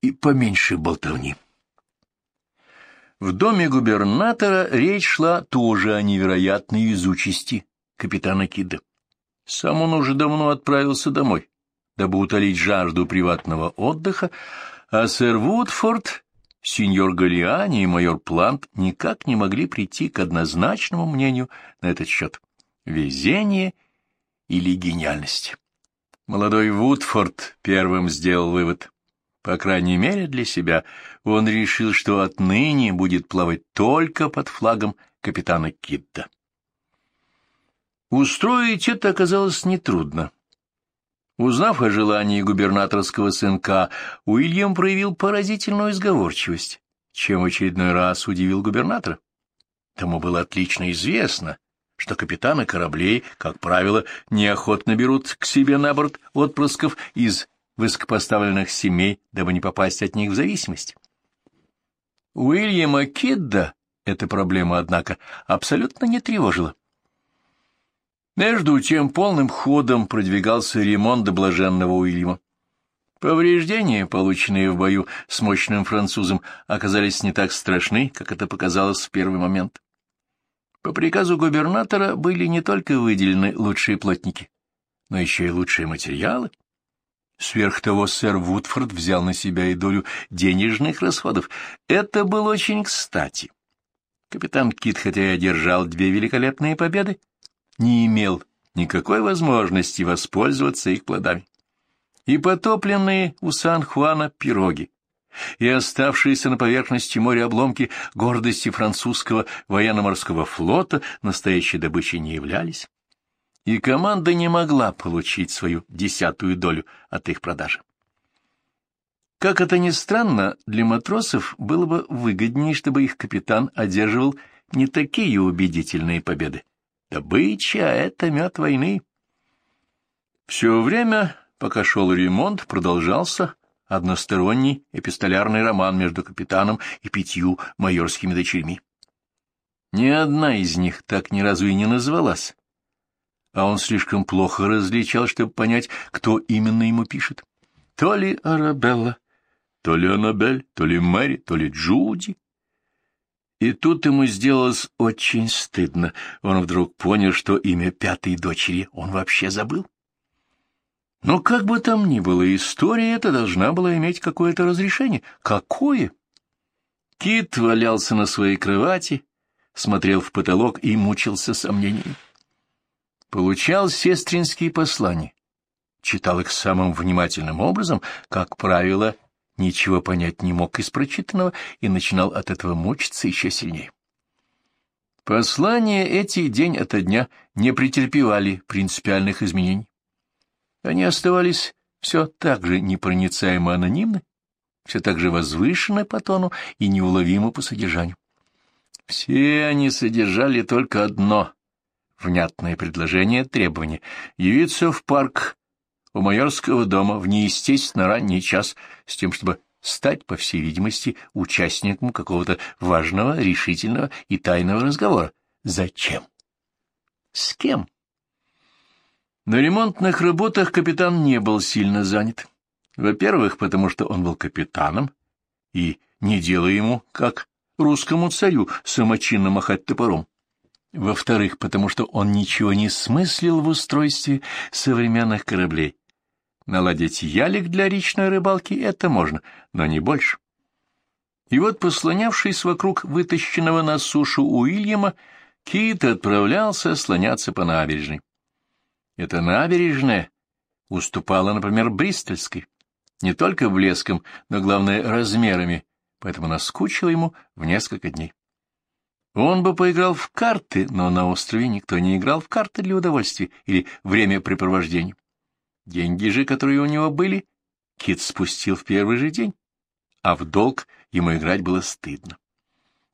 и поменьше болтовни. В доме губернатора речь шла тоже о невероятной везучести капитана Кида. Сам он уже давно отправился домой, дабы утолить жажду приватного отдыха, а сэр Вудфорд, сеньор Галиани и майор Плант никак не могли прийти к однозначному мнению на этот счет. Везение или гениальность. Молодой Вудфорд первым сделал вывод. По крайней мере, для себя он решил, что отныне будет плавать только под флагом капитана Кидда. Устроить это оказалось нетрудно. Узнав о желании губернаторского сынка, Уильям проявил поразительную изговорчивость, чем в очередной раз удивил губернатора. Тому было отлично известно, что капитаны кораблей, как правило, неохотно берут к себе на борт отпрысков из высокопоставленных семей, дабы не попасть от них в зависимость. Уильяма Кидда эта проблема, однако, абсолютно не тревожила. Между тем полным ходом продвигался ремонт до блаженного Уильяма. Повреждения, полученные в бою с мощным французом, оказались не так страшны, как это показалось в первый момент. По приказу губернатора были не только выделены лучшие плотники, но еще и лучшие материалы. Сверх того, сэр Вудфорд взял на себя и долю денежных расходов. Это было очень кстати. Капитан Кит, хотя и одержал две великолепные победы, не имел никакой возможности воспользоваться их плодами. И потопленные у Сан-Хуана пироги, и оставшиеся на поверхности моря обломки гордости французского военно-морского флота настоящей добычей не являлись, и команда не могла получить свою десятую долю от их продажи. Как это ни странно, для матросов было бы выгоднее, чтобы их капитан одерживал не такие убедительные победы. Добыча — это мед войны. Все время, пока шел ремонт, продолжался односторонний эпистолярный роман между капитаном и пятью майорскими дочерьми. Ни одна из них так ни разу и не назвалась, а он слишком плохо различал, чтобы понять, кто именно ему пишет. То ли Арабелла, то ли Аннабель, то ли Мэри, то ли Джуди. И тут ему сделалось очень стыдно. Он вдруг понял, что имя пятой дочери он вообще забыл. Но как бы там ни было, история эта должна была иметь какое-то разрешение. Какое? Кит валялся на своей кровати, смотрел в потолок и мучился сомнением. Получал сестринские послания, читал их самым внимательным образом, как правило, ничего понять не мог из прочитанного и начинал от этого мучиться еще сильнее. Послания эти день ото дня не претерпевали принципиальных изменений. Они оставались все так же непроницаемо анонимны, все так же возвышены по тону и неуловимы по содержанию. Все они содержали только одно — внятное предложение требование — явиться в парк у майорского дома в неестественно ранний час с тем, чтобы стать, по всей видимости, участником какого-то важного, решительного и тайного разговора. Зачем? С кем? На ремонтных работах капитан не был сильно занят. Во-первых, потому что он был капитаном, и не дело ему, как русскому царю, самочинно махать топором. Во-вторых, потому что он ничего не смыслил в устройстве современных кораблей Наладить ялик для речной рыбалки — это можно, но не больше. И вот, послонявшись вокруг вытащенного на сушу Уильяма, Кит отправлялся слоняться по набережной. Эта набережная уступала, например, Бристольской, не только блеском, но, главное, размерами, поэтому наскучило ему в несколько дней. Он бы поиграл в карты, но на острове никто не играл в карты для удовольствия или времяпрепровождения. Деньги же, которые у него были, Кит спустил в первый же день, а в долг ему играть было стыдно.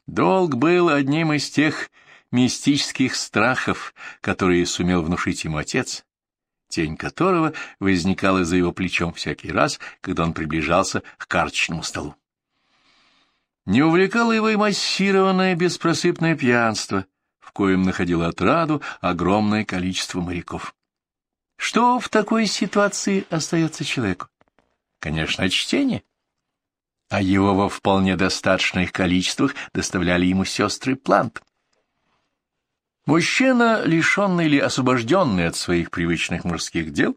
Долг был одним из тех мистических страхов, которые сумел внушить ему отец, тень которого возникала за его плечом всякий раз, когда он приближался к карточному столу. Не увлекало его и массированное беспросыпное пьянство, в коем находило отраду огромное количество моряков. Что в такой ситуации остается человеку? Конечно, чтение. А его во вполне достаточных количествах доставляли ему сестры Плант. Мужчина, лишенный или освобожденный от своих привычных мужских дел,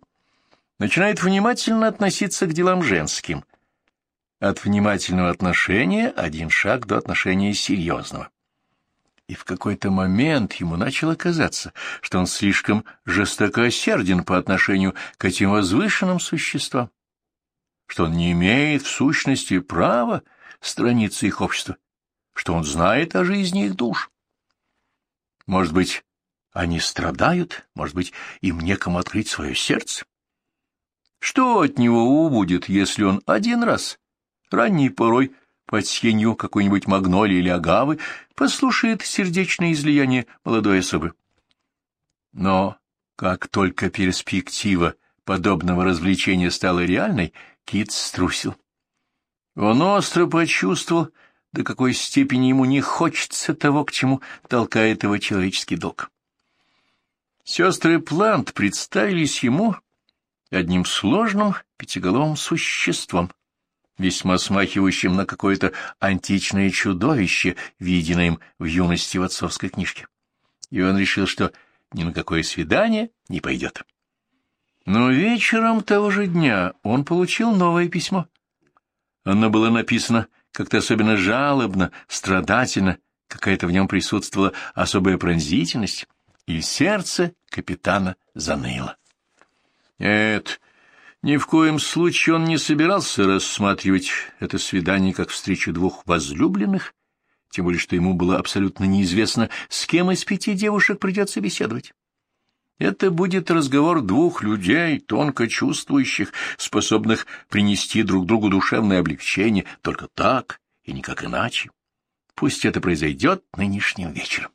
начинает внимательно относиться к делам женским. От внимательного отношения один шаг до отношения серьезного. И в какой-то момент ему начало казаться, что он слишком жестокосерден по отношению к этим возвышенным существам, что он не имеет в сущности права страницы их общества, что он знает о жизни их душ. Может быть, они страдают, может быть, им некому открыть свое сердце? Что от него убудет, если он один раз, ранней порой, под сенью какой-нибудь магнолии или агавы, послушает сердечное излияние молодой особы? Но как только перспектива подобного развлечения стала реальной, Кит струсил. Он остро почувствовал, до какой степени ему не хочется того, к чему толкает его человеческий долг. Сестры Плант представились ему одним сложным пятиголовым существом, весьма смахивающим на какое-то античное чудовище, виденное им в юности в отцовской книжке. И он решил, что ни на какое свидание не пойдет. Но вечером того же дня он получил новое письмо. Оно было написано как-то особенно жалобно, страдательно, какая-то в нем присутствовала особая пронзительность, и сердце капитана заныло. Нет, ни в коем случае он не собирался рассматривать это свидание как встречу двух возлюбленных, тем более что ему было абсолютно неизвестно, с кем из пяти девушек придется беседовать. Это будет разговор двух людей, тонко чувствующих, способных принести друг другу душевное облегчение только так и никак иначе. Пусть это произойдет нынешним вечером.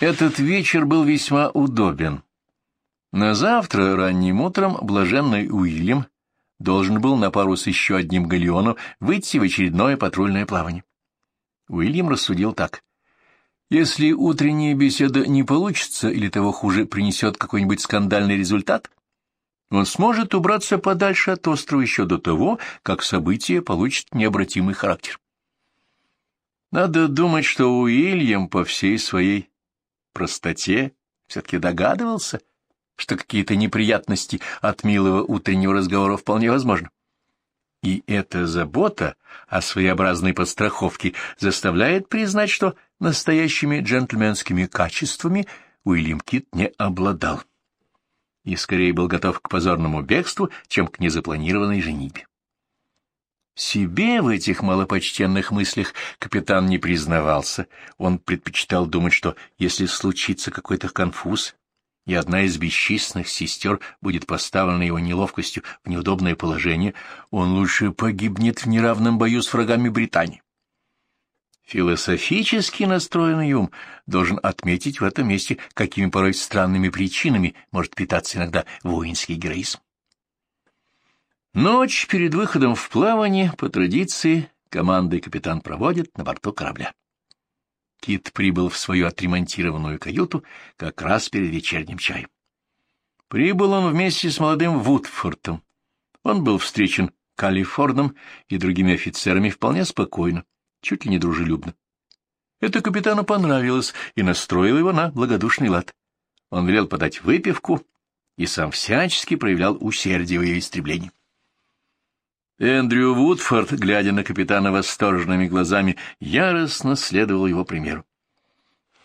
Этот вечер был весьма удобен. На завтра ранним утром блаженный Уильям должен был на пару с еще одним галеоном выйти в очередное патрульное плавание. Уильям рассудил так. Если утренняя беседа не получится или того хуже принесет какой-нибудь скандальный результат, он сможет убраться подальше от острова еще до того, как событие получит необратимый характер. Надо думать, что Уильям по всей своей простоте все-таки догадывался, что какие-то неприятности от милого утреннего разговора вполне возможны. И эта забота о своеобразной подстраховке заставляет признать, что настоящими джентльменскими качествами Уильям Кит не обладал и скорее был готов к позорному бегству, чем к незапланированной женитьбе. Себе в этих малопочтенных мыслях капитан не признавался. Он предпочитал думать, что если случится какой-то конфуз, и одна из бесчисленных сестер будет поставлена его неловкостью в неудобное положение, он лучше погибнет в неравном бою с врагами Британии. Философически настроенный ум должен отметить в этом месте, какими порой странными причинами может питаться иногда воинский героизм. Ночь перед выходом в плавание, по традиции, команда и капитан проводят на борту корабля. Кит прибыл в свою отремонтированную каюту как раз перед вечерним чаем. Прибыл он вместе с молодым Вудфортом. Он был встречен Калифордом и другими офицерами вполне спокойно, чуть ли не дружелюбно. Это капитану понравилось и настроило его на благодушный лад. Он велел подать выпивку и сам всячески проявлял усердие в ее истреблении. Эндрю Вудфорд, глядя на капитана восторженными глазами, яростно следовал его примеру.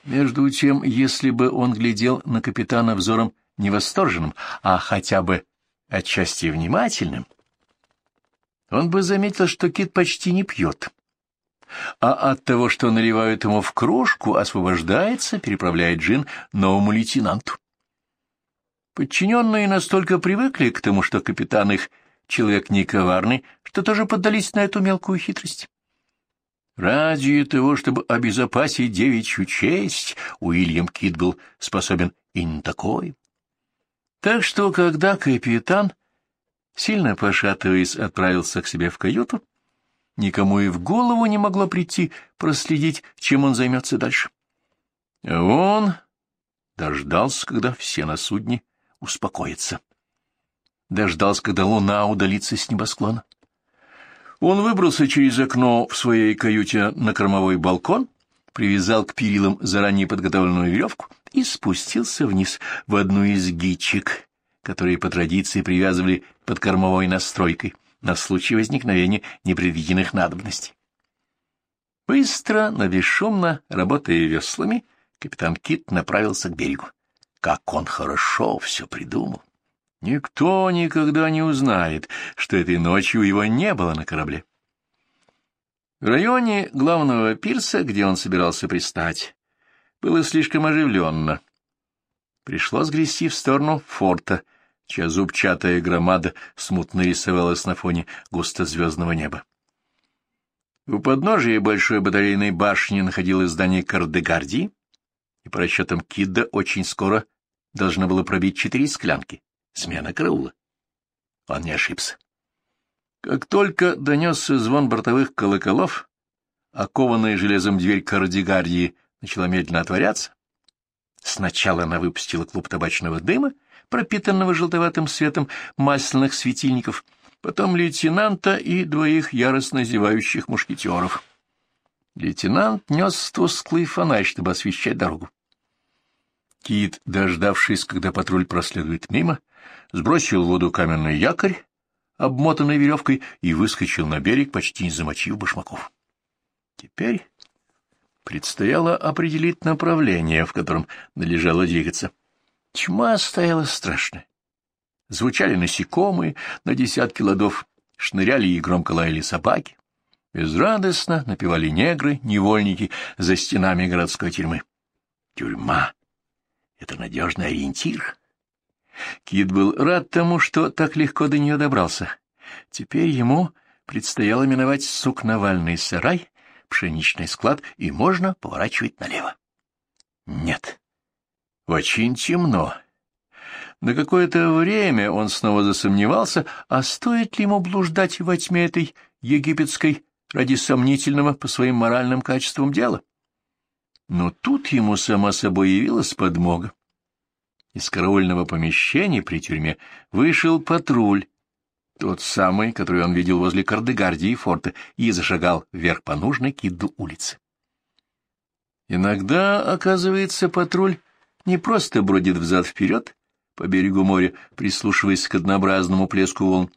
Между тем, если бы он глядел на капитана взором не восторженным, а хотя бы отчасти внимательным, он бы заметил, что Кит почти не пьет, а от того, что наливают ему в кружку, освобождается, переправляет джин новому лейтенанту. Подчиненные настолько привыкли к тому, что капитан их — человек не коварный, что тоже поддались на эту мелкую хитрость. Ради того, чтобы обезопасить девичью честь, Уильям Кит был способен и не такой. Так что, когда капитан, сильно пошатываясь, отправился к себе в каюту, никому и в голову не могло прийти проследить, чем он займется дальше. Он дождался, когда все на судне успокоятся дождался, когда луна удалится с небосклона. Он выбрался через окно в своей каюте на кормовой балкон, привязал к перилам заранее подготовленную веревку и спустился вниз в одну из гичек, которые по традиции привязывали под кормовой настройкой на случай возникновения непредвиденных надобностей. Быстро, но бесшумно, работая веслами, капитан Кит направился к берегу. Как он хорошо все придумал! Никто никогда не узнает, что этой ночью его не было на корабле. В районе главного пирса, где он собирался пристать, было слишком оживленно. Пришлось грести в сторону форта, чья зубчатая громада смутно рисовалась на фоне густозвездного неба. У подножия большой батарейной башни находилось здание Кардегардии, и по расчетам Кидда очень скоро должно было пробить четыре склянки. Смена караула. Он не ошибся. Как только донесся звон бортовых колоколов, окованная железом дверь Кардегардии начала медленно отворяться, сначала она выпустила клуб табачного дыма, пропитанного желтоватым светом масляных светильников, потом лейтенанта и двоих яростно зевающих мушкетеров. Лейтенант нес тусклый фонарь, чтобы освещать дорогу. Кит, дождавшись, когда патруль проследует мимо, сбросил в воду каменный якорь, обмотанный веревкой, и выскочил на берег, почти не замочив башмаков. Теперь предстояло определить направление, в котором належало двигаться. Тьма стояла страшная. Звучали насекомые на десятки ладов, шныряли и громко лаяли собаки. Безрадостно напевали негры, невольники за стенами городской тюрьмы. Тюрьма — это надежный ориентир. Кит был рад тому, что так легко до нее добрался. Теперь ему предстояло миновать сукновальный сарай, пшеничный склад, и можно поворачивать налево. Нет, очень темно. На какое-то время он снова засомневался, а стоит ли ему блуждать во тьме этой египетской ради сомнительного по своим моральным качествам дела. Но тут ему само собой явилась подмога. Из караульного помещения при тюрьме вышел патруль, тот самый, который он видел возле Кардегардии и форта, и зашагал вверх по нужной киду улицы. Иногда, оказывается, патруль не просто бродит взад-вперед по берегу моря, прислушиваясь к однообразному плеску волн,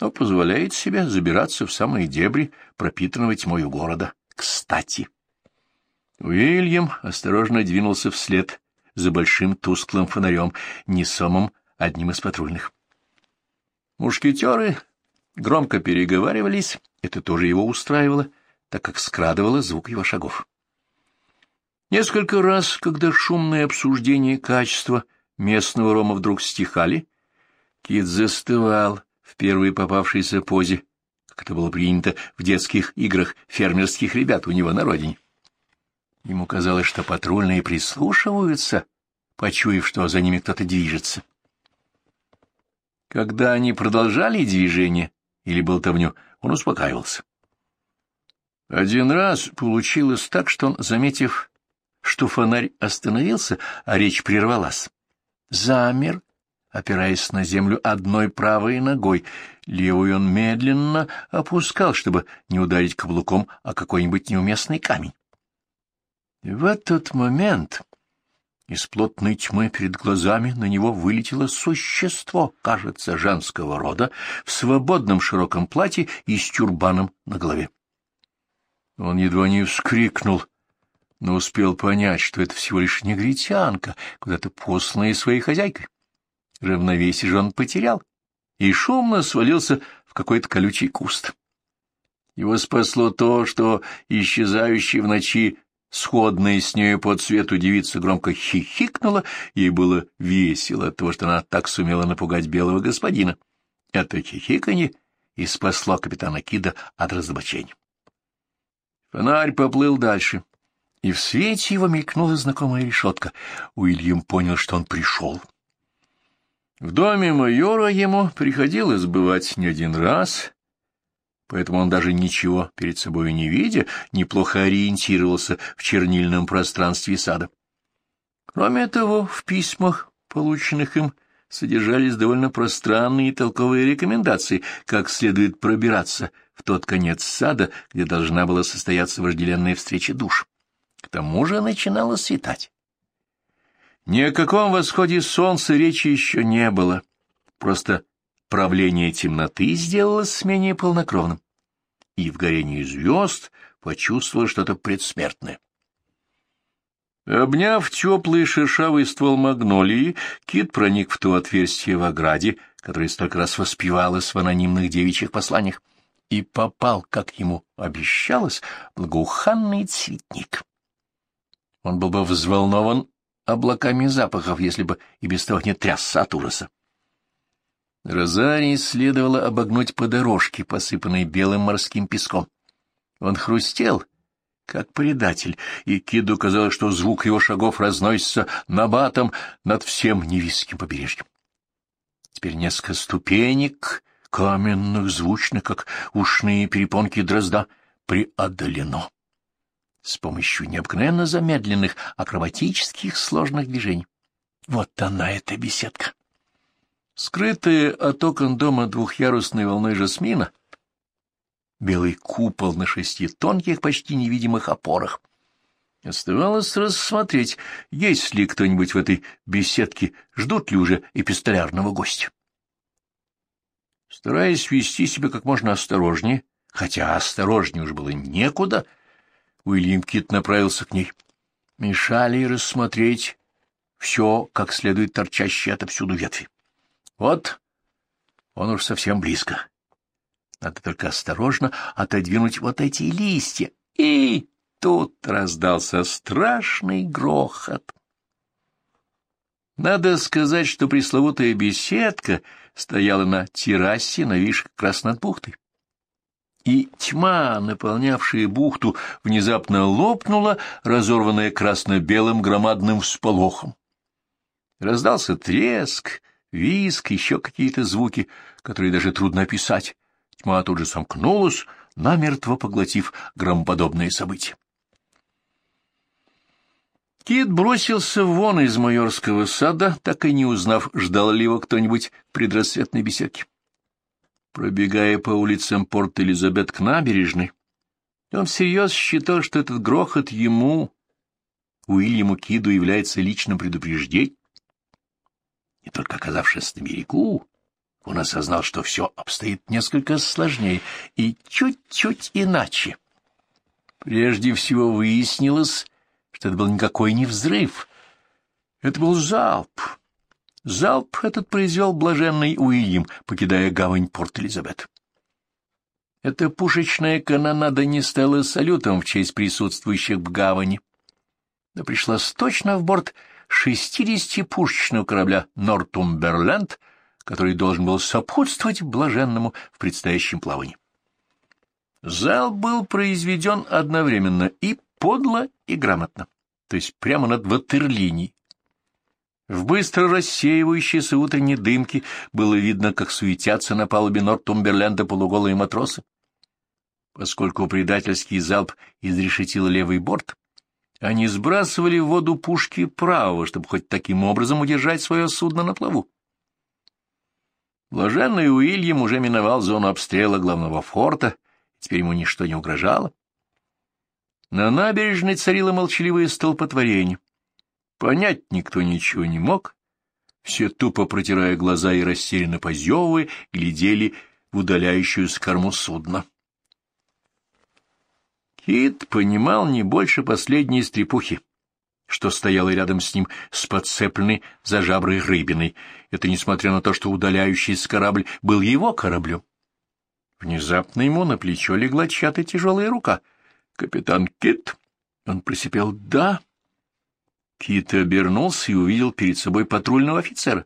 но позволяет себе забираться в самые дебри пропитанного тьмою города. Кстати, Уильям осторожно двинулся вслед за большим тусклым фонарем, несомым одним из патрульных. Мушкетеры громко переговаривались, это тоже его устраивало, так как скрадывало звук его шагов. Несколько раз, когда шумное обсуждение качества местного рома вдруг стихали, Кит застывал в первой попавшейся позе, как это было принято в детских играх фермерских ребят у него на родине. Ему казалось, что патрульные прислушиваются, почуяв, что за ними кто-то движется. Когда они продолжали движение или болтовню, он успокаивался. Один раз получилось так, что он, заметив что фонарь остановился, а речь прервалась. Замер, опираясь на землю одной правой ногой, левую он медленно опускал, чтобы не ударить каблуком о какой-нибудь неуместный камень. И в этот момент из плотной тьмы перед глазами на него вылетело существо, кажется, женского рода, в свободном широком платье и с тюрбаном на голове. Он едва не вскрикнул — но успел понять, что это всего лишь негритянка, куда-то посланная своей хозяйкой. Равновесие же он потерял и шумно свалился в какой-то колючий куст. Его спасло то, что исчезающая в ночи сходная с нею по цвету девица громко хихикнула, ей было весело от того, что она так сумела напугать белого господина. Это хихиканье и спасло капитана Кида от разоблачения. Фонарь поплыл дальше и в свете его мелькнула знакомая решетка. Уильям понял, что он пришел. В доме майора ему приходилось бывать не один раз, поэтому он даже ничего перед собой не видя, неплохо ориентировался в чернильном пространстве сада. Кроме того, в письмах, полученных им, содержались довольно пространные и толковые рекомендации, как следует пробираться в тот конец сада, где должна была состояться вожделенная встреча душ. К тому же начинало светать. Ни о каком восходе солнца речи еще не было. Просто правление темноты сделалось менее полнокровным. И в горении звезд почувствовал что-то предсмертное. Обняв теплый шершавый ствол магнолии, Кит проник в то отверстие в ограде, которое столько раз воспевалось в анонимных девичьих посланиях, и попал, как ему обещалось, благоуханный цветник. Он был бы взволнован облаками запахов, если бы и без того не трясся от ужаса. Розарии следовало обогнуть по дорожке, посыпанной белым морским песком. Он хрустел, как предатель, и Киду казалось, что звук его шагов разносится набатом над всем невисским побережьем. Теперь несколько ступенек, каменных, звучных, как ушные перепонки дрозда, преодолено с помощью необыкновенно замедленных акробатических сложных движений. Вот она, эта беседка. Скрытая от окон дома двухъярусной волной жасмина — белый купол на шести тонких, почти невидимых опорах. Оставалось рассмотреть, есть ли кто-нибудь в этой беседке, ждут ли уже эпистолярного гостя. Стараясь вести себя как можно осторожнее, хотя осторожнее уж было некуда, Уильям Кит направился к ней. Мешали рассмотреть все, как следует торчащие отовсюду ветви. Вот он уж совсем близко. Надо только осторожно отодвинуть вот эти листья. И тут раздался страшный грохот. Надо сказать, что пресловутая беседка стояла на террасе, нависшей как раз над бухтой. И тьма, наполнявшая бухту, внезапно лопнула, разорванная красно-белым громадным всполохом. Раздался треск, визг, еще какие-то звуки, которые даже трудно описать. Тьма тут же сомкнулась, намертво поглотив громоподобные события. Кит бросился вон из майорского сада, так и не узнав, ждал ли его кто-нибудь в предрассветной беседке. Пробегая по улицам Порт-Элизабет к набережной, он всерьез считал, что этот грохот ему, Уильяму Киду, является личным предупреждением. И только оказавшись на берегу, он осознал, что все обстоит несколько сложнее и чуть-чуть иначе. Прежде всего выяснилось, что это был никакой не взрыв. Это был залп. Залп этот произвел блаженный Уильям, покидая гавань Порт-Элизабет. Эта пушечная канонада не стала салютом в честь присутствующих в гавани, но пришлась точно в борт 60-пушечного корабля «Нортумберленд», который должен был сопутствовать блаженному в предстоящем плавании. Зал был произведен одновременно и подло, и грамотно, то есть прямо над ватерлинией. В быстро рассеивающейся утренней дымке было видно, как суетятся на палубе Нортумберленда полуголые матросы. Поскольку предательский залп изрешетил левый борт, они сбрасывали в воду пушки правого, чтобы хоть таким образом удержать свое судно на плаву. Блаженный Уильям уже миновал зону обстрела главного форта, теперь ему ничто не угрожало. На набережной царило молчаливое столпотворение. Понять никто ничего не мог. Все тупо протирая глаза и растерянно позевывая, глядели в удаляющуюся корму судна. Кит понимал не больше последней стрепухи что стояла рядом с ним с подцепленной за жаброй рыбиной. Это несмотря на то, что удаляющийся корабль был его кораблем. Внезапно ему на плечо легла чья-то тяжелая рука. «Капитан Кит?» Он просипел «Да». Кит обернулся и увидел перед собой патрульного офицера.